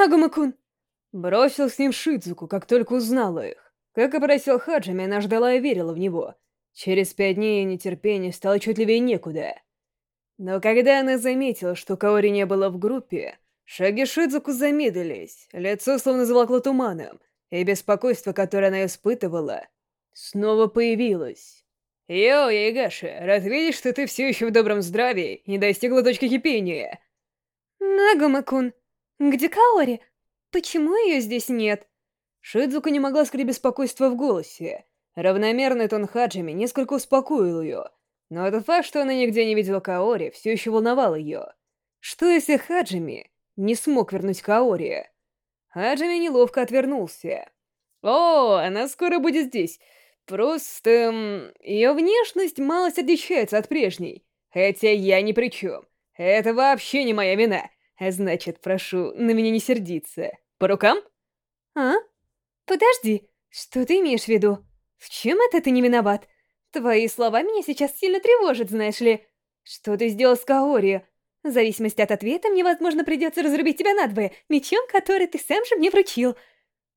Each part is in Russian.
Нагума-кун!» Бросил с ним Шидзуку, как только узнала их. Как и просил Хаджими, она ждала и верила в него. Через пять дней ее нетерпение стало чуть левее некуда. Но когда она заметила, что Каори не было в группе, шаги Шидзуку замедлились, лицо словно заволокло туманом, и беспокойство, которое она испытывала, снова появилось. «Йоу, Яйгаши, рад видеть, что ты все еще в добром здравии и не достигла точки кипения!» «Нагума-кун, где Каори? Почему ее здесь нет?» Шидзука не могла скрыть беспокойство в голосе. Равномерный тон Хаджими несколько успокоил ее, но этот факт, что она нигде не видела Каори, все еще волновал ее. Что если Хаджими не смог вернуть Каори? Хаджими неловко отвернулся. «О, она скоро будет здесь. Просто... ее внешность малость отличается от прежней. Хотя я ни при чем. Это вообще не моя вина. Значит, прошу на меня не сердиться. По рукам?» «А? Подожди, что ты имеешь в виду? В чем это ты не виноват? Твои слова меня сейчас сильно тревожат, знаешь ли. Что ты сделал с Каори? В зависимости от ответа, мне, возможно, придется разрубить тебя надвое, мечом, который ты сам же мне вручил.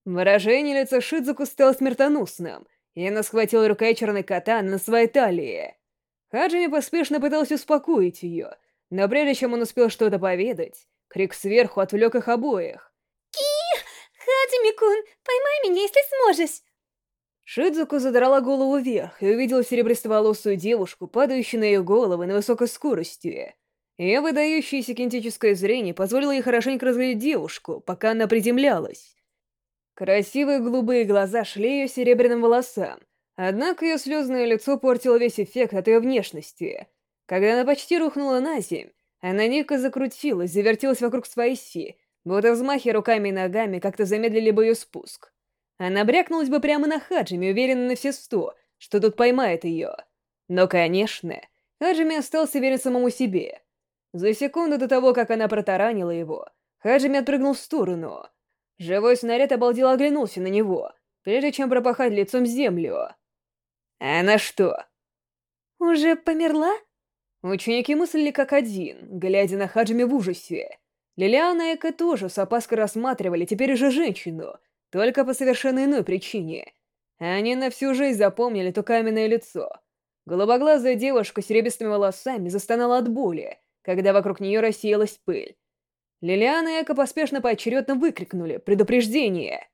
Выражение лица Шидзуку стало смертоносным, и она схватила рукой черной катан на своей талии. Хаджими поспешно пытался успокоить ее, но прежде чем он успел что-то поведать, крик сверху отвлек их обоих. ки Хаджими-кун, поймай меня, если сможешь!» Шидзуку задрала голову вверх и увидела серебристоволосую девушку, падающую на ее голову на высокой скорости. Ее выдающееся кинетическое зрение позволило ей хорошенько разглядеть девушку, пока она приземлялась. Красивые голубые глаза шли ее серебряным волосам, однако ее слезное лицо портило весь эффект от ее внешности. Когда она почти рухнула на земь, она дико закрутилась, завертелась вокруг своей оси, будто взмахи руками и ногами как-то замедлили бы ее спуск. Она брякнулась бы прямо на Хаджими, уверенно на все сто, что тут поймает ее. Но, конечно, Хаджими остался верен самому себе. За секунду до того, как она протаранила его, Хаджими отпрыгнул в сторону. Живой снаряд обалдел оглянулся на него, прежде чем пропахать лицом землю. «Она что?» «Уже померла?» Ученики мыслили как один, глядя на Хаджими в ужасе. Лилиана и Эка тоже с опаской рассматривали теперь уже женщину — только по совершенно иной причине. Они на всю жизнь запомнили то каменное лицо. Голубоглазая девушка с серебристыми волосами застонала от боли, когда вокруг нее рассеялась пыль. Лилиана и Эко поспешно поочередно выкрикнули «Предупреждение!».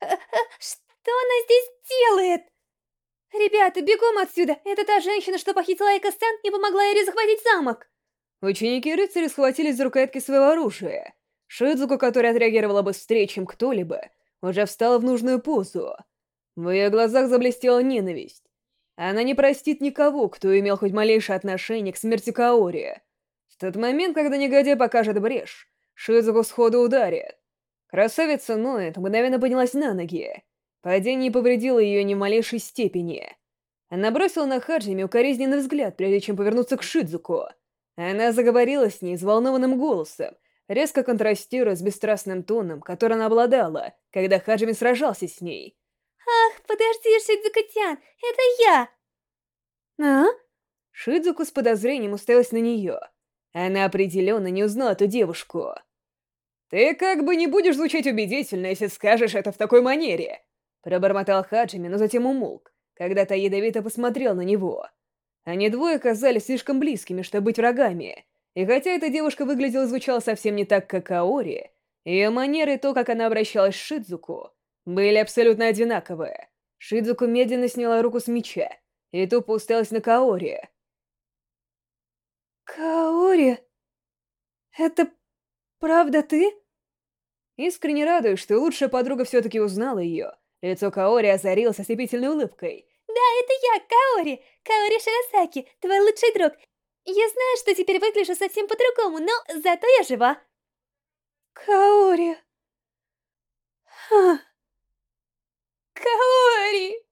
«Что она здесь делает?» «Ребята, бегом отсюда! Это та женщина, что похитила Эко-стан и помогла Эри захватить замок!» Ученики рыцаря схватились за рукоятки своего оружия. Шидзуку, которая отреагировала быстрее, чем кто-либо, уже встала в нужную позу. В ее глазах заблестела ненависть. Она не простит никого, кто имел хоть малейшее отношение к смерти Каори. В тот момент, когда негодяй покажет брешь, Шидзуку сходу ударит. Красавица Ноет мгновенно поднялась на ноги. Падение повредило ее ни в малейшей степени. Она бросила на Хаджими укоризненный взгляд, прежде чем повернуться к Шидзуку. Она заговорила с ней взволнованным голосом, резко контрастируя с бесстрастным тоном, который она обладала, когда Хаджими сражался с ней. «Ах, подожди, Шидзука-тян, это я!» «А?» Шидзуку с подозрением уставилась на нее. Она определенно не узнала эту девушку. «Ты как бы не будешь звучать убедительно, если скажешь это в такой манере!» Пробормотал Хаджими, но затем умолк, когда та ядовито посмотрел на него. Они двое казались слишком близкими, чтобы быть врагами, и хотя эта девушка выглядела и звучала совсем не так, как Аори, ее манеры и то, как она обращалась с Шидзуку, были абсолютно одинаковые. Шидзуку медленно сняла руку с меча и тупо уставилась на Каори. «Каори? Это правда ты?» Искренне радуюсь, что лучшая подруга все-таки узнала ее. Лицо Каори озарилось ослепительной улыбкой. «Да, это я, Каори! Каори Широсаки, твой лучший друг! Я знаю, что теперь выгляжу совсем по-другому, но зато я жива. Каори. Ха. Каори.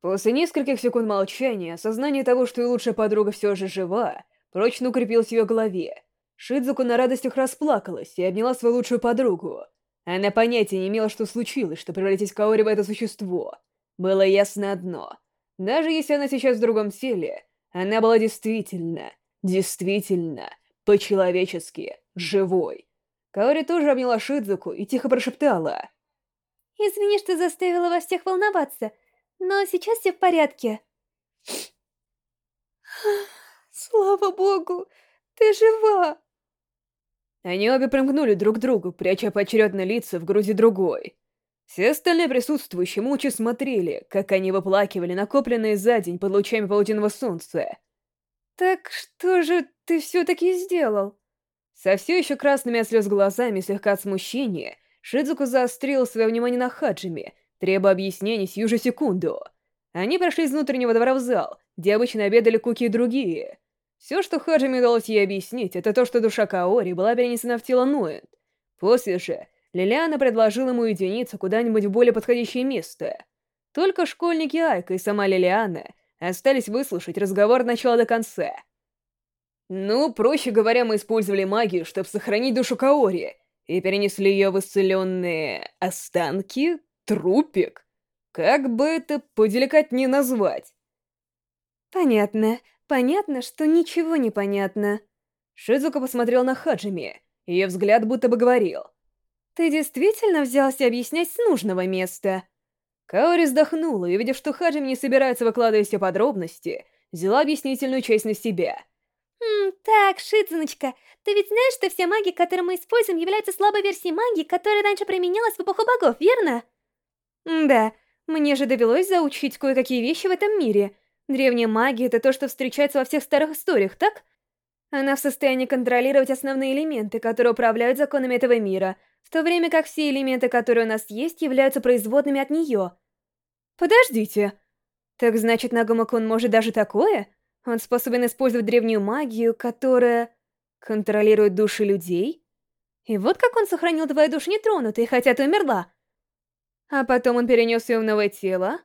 После нескольких секунд молчания, осознание того, что ее лучшая подруга все же жива, прочно укрепилось в ее голове. Шидзуку на радостях расплакалась и обняла свою лучшую подругу. Она понятия не имела, что случилось, что превратить Каори в это существо. Было ясно одно. Даже если она сейчас в другом теле, она была действительно, действительно, по-человечески живой. Каори тоже обняла Шидзуку и тихо прошептала. «Извини, что заставила вас всех волноваться, но сейчас все в порядке». «Слава богу, ты жива!» Они обе примкнули друг к другу, пряча поочередно лица в груди другой. Все остальные присутствующие молча смотрели, как они выплакивали накопленные за день под лучами полуденного солнца. «Так что же ты все-таки сделал?» Со все еще красными от слез глазами слегка от смущения, Шидзуку заострил свое внимание на Хаджиме, требуя объяснений сию же секунду. Они прошли из внутреннего двора в зал, где обычно обедали Куки и другие. Все, что Хаджиме удалось ей объяснить, это то, что душа Каори была перенесена в тело Нуэнд. После же Лилиана предложила ему уединиться куда-нибудь в более подходящее место. Только школьники Айка и сама Лилиана остались выслушать разговор от начала до конца. Ну, проще говоря, мы использовали магию, чтобы сохранить душу Каори, и перенесли ее в исцеленные останки, трупик. Как бы это поделикатнее назвать? Понятно. Понятно, что ничего не понятно. Шизука посмотрел на Хаджими, ее взгляд будто бы говорил. «Ты действительно взялся объяснять с нужного места?» Каори вздохнула и, увидев, что Хаджими не собирается выкладывать все подробности, взяла объяснительную часть на себя. «М, так, Шидзуночка, ты ведь знаешь, что все маги, которые мы используем, являются слабой версией магии, которая раньше применялась в эпоху богов, верно?» «Да, мне же довелось заучить кое-какие вещи в этом мире. Древняя магия — это то, что встречается во всех старых историях, так?» Она в состоянии контролировать основные элементы, которые управляют законами этого мира, в то время как все элементы, которые у нас есть, являются производными от нее. Подождите. Так значит, Нагумакун может даже такое? Он способен использовать древнюю магию, которая контролирует души людей? И вот как он сохранил твою душу нетронутой, хотя ты умерла. А потом он перенес ее в новое тело?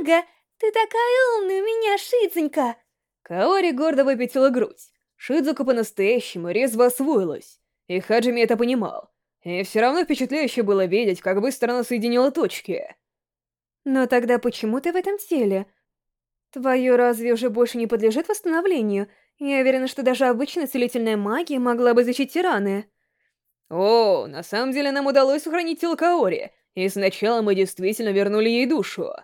Ага, ты такая умная у меня, Шидзенька! Каори гордо выпятила грудь. Шидзука по-настоящему резво освоилась, и Хаджими это понимал. И все равно впечатляюще было видеть, как быстро она соединила точки. Но тогда почему ты в этом теле? Твое разве уже больше не подлежит восстановлению? Я уверена, что даже обычная целительная магия могла бы защитить раны. О, на самом деле нам удалось сохранить тело Каори, и сначала мы действительно вернули ей душу.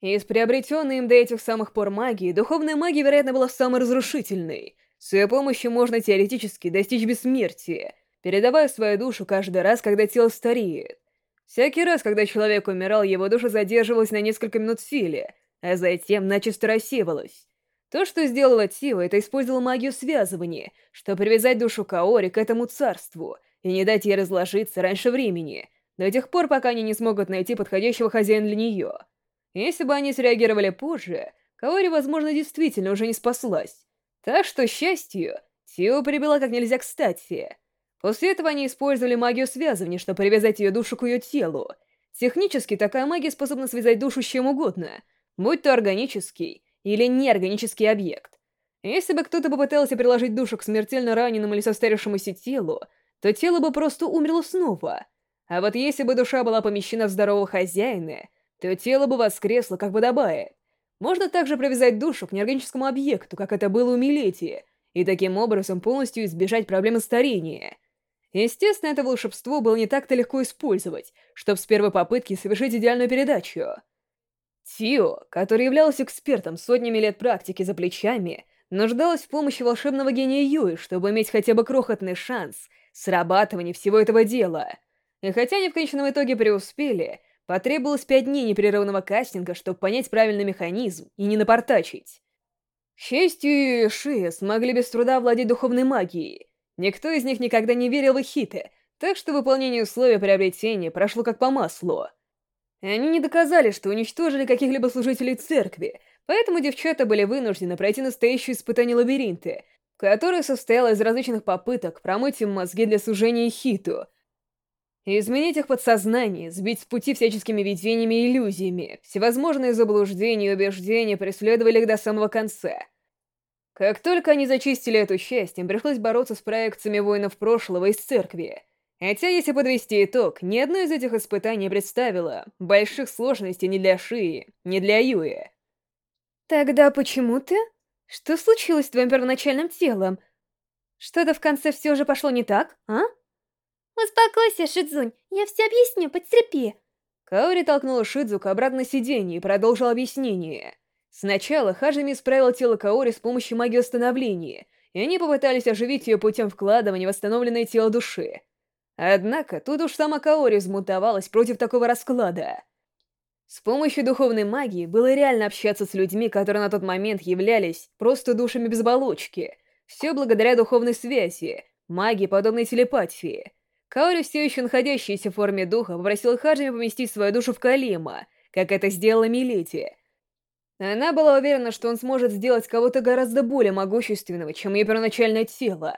Из приобретенной им до этих самых пор магии, духовная магия, вероятно, была самой разрушительной. С ее помощью можно теоретически достичь бессмертия, передавая свою душу каждый раз, когда тело стареет. Всякий раз, когда человек умирал, его душа задерживалась на несколько минут в силе, а затем начисто рассеивалась. То, что сделала Тио, это использовала магию связывания, чтобы привязать душу Каори к этому царству и не дать ей разложиться раньше времени, до тех пор, пока они не смогут найти подходящего хозяина для нее — если бы они среагировали позже, Каори, возможно, действительно уже не спаслась. Так что, счастью, Тио прибыла как нельзя кстати. После этого они использовали магию связывания, чтобы привязать ее душу к ее телу. Технически такая магия способна связать душу с чем угодно, будь то органический или неорганический объект. Если бы кто-то попытался приложить душу к смертельно раненому или состарившемуся телу, то тело бы просто умерло снова. А вот если бы душа была помещена в здорового хозяина, то тело бы воскресло, как подобает. Можно также привязать душу к неорганическому объекту, как это было у Милетии, и таким образом полностью избежать проблемы старения. Естественно, это волшебство было не так-то легко использовать, чтобы с первой попытки совершить идеальную передачу. Тио, который являлся экспертом сотнями лет практики за плечами, нуждалась в помощи волшебного гения Юи, чтобы иметь хотя бы крохотный шанс срабатывания всего этого дела. И хотя они в конечном итоге преуспели, Потребовалось пять дней непрерывного кастинга, чтобы понять правильный механизм и не напортачить. К счастью, и Шия смогли без труда владеть духовной магией. Никто из них никогда не верил в Хиты, так что выполнение условий приобретения прошло как по маслу. Они не доказали, что уничтожили каких-либо служителей церкви, поэтому девчата были вынуждены пройти настоящее испытание лабиринты, которое состояло из различных попыток промыть им мозги для сужения Хиту — изменить их подсознание, сбить с пути всяческими видениями и иллюзиями. Всевозможные заблуждения и убеждения преследовали их до самого конца. Как только они зачистили эту часть, им пришлось бороться с проекциями воинов прошлого из церкви. Хотя, если подвести итог, ни одно из этих испытаний не представило больших сложностей ни для Шии, ни для Юи. Тогда почему ты? Что случилось с твоим первоначальным телом? Что-то в конце все же пошло не так, а? Успокойся, Шидзунь, я все объясню, потерпи. Каори толкнула Шидзука обратно сиденье и продолжил объяснение. Сначала Хаджими исправил тело Каори с помощью магии восстановления, и они попытались оживить ее путем вкладывания в восстановленное тело души. Однако тут уж сама Каори взмутовалась против такого расклада. С помощью духовной магии было реально общаться с людьми, которые на тот момент являлись просто душами без оболочки. Все благодаря духовной связи, магии, подобной телепатии. Каори, все еще находящаяся в форме духа, попросила Хаджими поместить свою душу в Калима, как это сделала Милети. Она была уверена, что он сможет сделать кого-то гораздо более могущественного, чем ее первоначальное тело.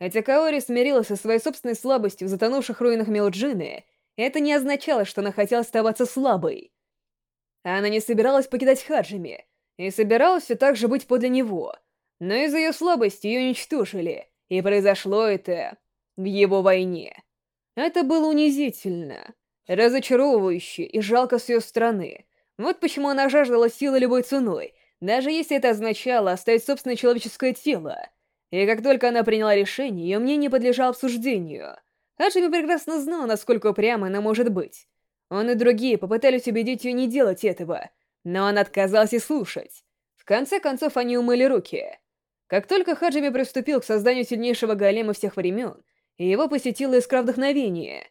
Хотя Каори смирилась со своей собственной слабостью в затонувших руинах Мелджины, это не означало, что она хотела оставаться слабой. Она не собиралась покидать Хаджими, и собиралась все так же быть подле него. Но из-за ее слабости ее уничтожили, и произошло это в его войне. Это было унизительно, разочаровывающе и жалко с ее стороны. Вот почему она жаждала силы любой ценой, даже если это означало оставить собственное человеческое тело. И как только она приняла решение, ее мнение подлежало обсуждению. Хаджими прекрасно знал, насколько упрямо она может быть. Он и другие попытались убедить ее не делать этого, но он отказался слушать. В конце концов, они умыли руки. Как только Хаджими приступил к созданию сильнейшего голема всех времен, его посетило искра вдохновения.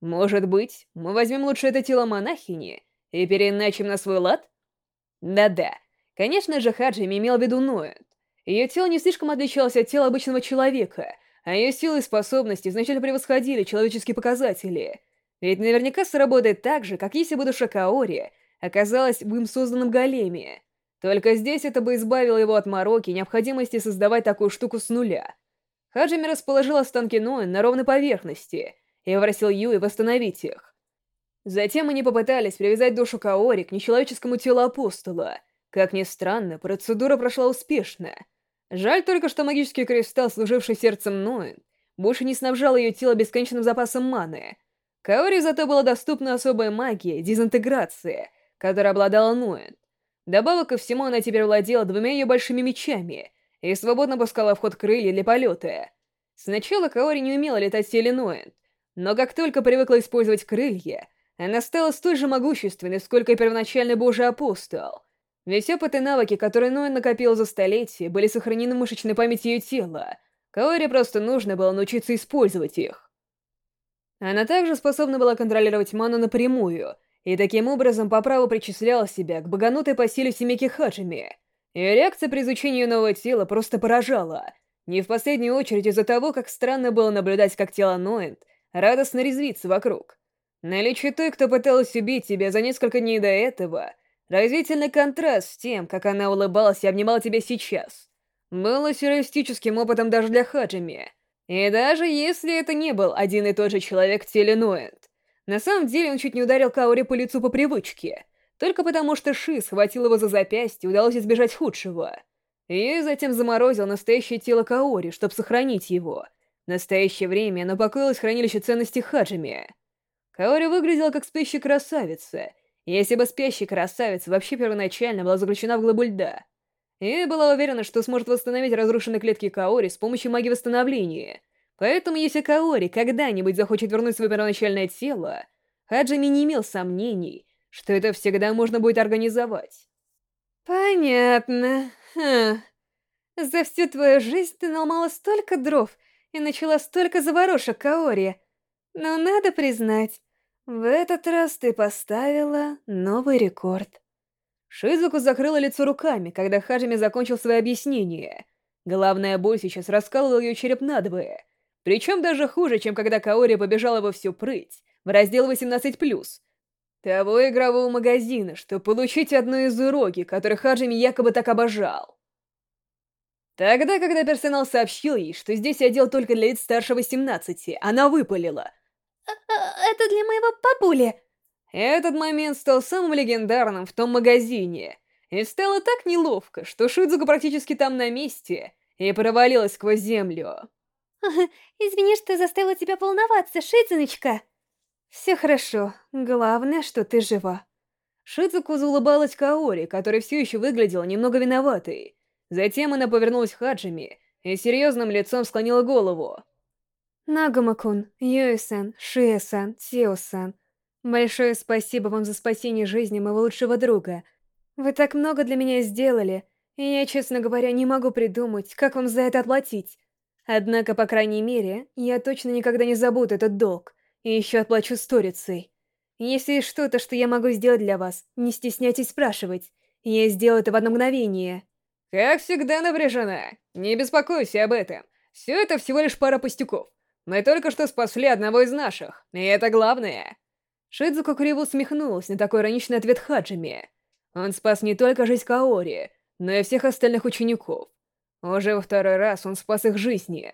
Может быть, мы возьмем лучше это тело монахини и переиначим на свой лад? Да-да, конечно же, Хаджими имел в виду Ноэт. Ее тело не слишком отличалось от тела обычного человека, а ее силы и способности значительно превосходили человеческие показатели — ведь наверняка сработает так же, как если бы душа Каори оказалась в им созданном големе. Только здесь это бы избавило его от мороки и необходимости создавать такую штуку с нуля. Хаджими расположил останки Ноэн на ровной поверхности и попросил Юи восстановить их. Затем они попытались привязать душу Каори к нечеловеческому телу апостола. Как ни странно, процедура прошла успешно. Жаль только, что магический кристалл, служивший сердцем Ноэн, больше не снабжал ее тело бесконечным запасом маны — Каори зато была доступна особая магия, дезинтеграция, которой обладала Нуэн. Добавок ко всему, она теперь владела двумя ее большими мечами и свободно пускала в ход крылья для полета. Сначала Каори не умела летать Нуэн, но как только привыкла использовать крылья, она стала столь же могущественной, сколько и первоначальный божий апостол. Весь опыт и навыки, которые Нуэн накопила за столетия, были сохранены в мышечной памяти ее тела. Каори просто нужно было научиться использовать их. Она также способна была контролировать ману напрямую, и таким образом по праву причисляла себя к богонутой по силе семейки Хаджими. Ее реакция при изучении нового тела просто поражала. Не в последнюю очередь из-за того, как странно было наблюдать, как тело Ноэнд радостно резвится вокруг. Наличие той, кто пыталась убить тебя за несколько дней до этого, разительный контраст с тем, как она улыбалась и обнимала тебя сейчас, было сюрреалистическим опытом даже для Хаджими — и даже если это не был один и тот же человек в теле Ноэнд, на самом деле он чуть не ударил Каори по лицу по привычке, только потому что Ши схватил его за запястье удалось избежать худшего. И затем заморозил настоящее тело Каори, чтобы сохранить его. В настоящее время оно покоилось в хранилище ценностей Хаджими. Каори выглядела как спящая красавица, если бы спящая красавица вообще первоначально была заключена в глыбу льда — и была уверена, что сможет восстановить разрушенные клетки Каори с помощью магии восстановления. Поэтому если Каори когда-нибудь захочет вернуть свое первоначальное тело, Хаджими не имел сомнений, что это всегда можно будет организовать. Понятно. Ха. За всю твою жизнь ты наломала столько дров и начала столько заворошек Каори. Но надо признать, в этот раз ты поставила новый рекорд. Шизуку закрыла лицо руками, когда Хаджими закончил свое объяснение. Главная боль сейчас раскалывала ее череп надвое. Причем даже хуже, чем когда Каори побежала во всю прыть, в раздел 18+. Того игрового магазина, чтобы получить одну из уроки, который Хаджими якобы так обожал. Тогда, когда персонал сообщил ей, что здесь отдел только для лиц старше 18, она выпалила. «Э, э, «Это для моего папули!» Этот момент стал самым легендарным в том магазине, и стало так неловко, что Шидзука практически там на месте и провалилась сквозь землю. «Извини, что заставила тебя волноваться, Шидзуночка!» «Все хорошо, главное, что ты жива». Шидзуку заулыбалась Каори, которая все еще выглядела немного виноватой. Затем она повернулась к Хаджими и серьезным лицом склонила голову. Нагама-кун, Юэ-сан, Тио-сан, большое спасибо вам за спасение жизни моего лучшего друга. Вы так много для меня сделали, и я, честно говоря, не могу придумать, как вам за это отплатить. Однако, по крайней мере, я точно никогда не забуду этот долг, и еще отплачу сторицей. Если есть что-то, что я могу сделать для вас, не стесняйтесь спрашивать. Я сделаю это в одно мгновение. Как всегда напряжена. Не беспокойся об этом. Все это всего лишь пара пустяков. Мы только что спасли одного из наших, и это главное. Шидзуко криво усмехнулась на такой ироничный ответ Хаджими. Он спас не только жизнь Каори, но и всех остальных учеников. Уже во второй раз он спас их жизни.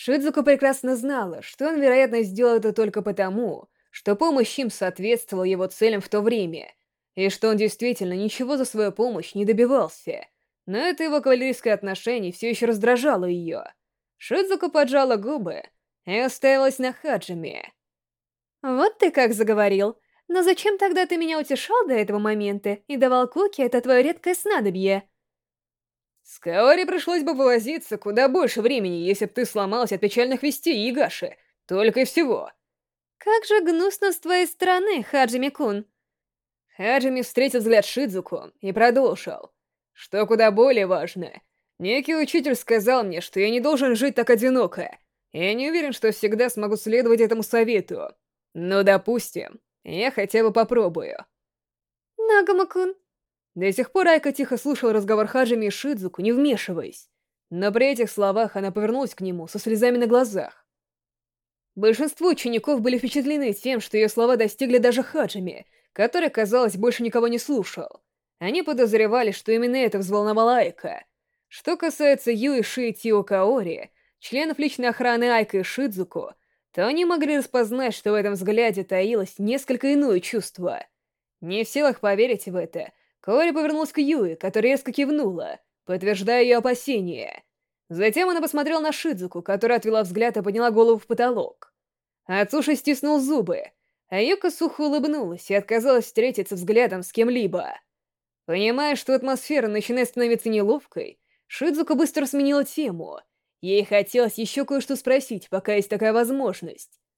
Шидзуко прекрасно знала, что он, вероятно, сделал это только потому, что помощь им соответствовала его целям в то время, и что он действительно ничего за свою помощь не добивался. Но это его кавалерийское отношение все еще раздражало ее. Шидзуко поджала губы и уставилась на Хаджими. «Вот ты как заговорил. Но зачем тогда ты меня утешал до этого момента и давал Куки это твое редкое снадобье?» «С Каори пришлось бы вывозиться куда больше времени, если бы ты сломалась от печальных вестей, Игаши. Только и всего». «Как же гнусно с твоей стороны, Хаджими-кун!» Хаджими встретил взгляд Шидзуку и продолжил. «Что куда более важно, некий учитель сказал мне, что я не должен жить так одиноко. Я не уверен, что всегда смогу следовать этому совету. Но, допустим, я хотя бы попробую». «Нагама-кун». До сих пор Айка тихо слушал разговор Хаджими и Шидзуку, не вмешиваясь. Но при этих словах она повернулась к нему со слезами на глазах. Большинство учеников были впечатлены тем, что ее слова достигли даже Хаджими, который, казалось, больше никого не слушал. Они подозревали, что именно это взволновало Айка. Что касается Юи Ши и Тио Каори, членов личной охраны Айка и Шидзуку, то они могли распознать, что в этом взгляде таилось несколько иное чувство. Не в силах поверить в это, Каори повернулась к Юи, которая резко кивнула, подтверждая ее опасения. Затем она посмотрела на Шидзуку, которая отвела взгляд и подняла голову в потолок. Ацуши стиснул зубы, а Юка сухо улыбнулась и отказалась встретиться взглядом с кем-либо. Понимая, что атмосфера начинает становиться неловкой, Шидзука быстро сменила тему. Ей хотелось еще кое-что спросить, пока есть такая возможность.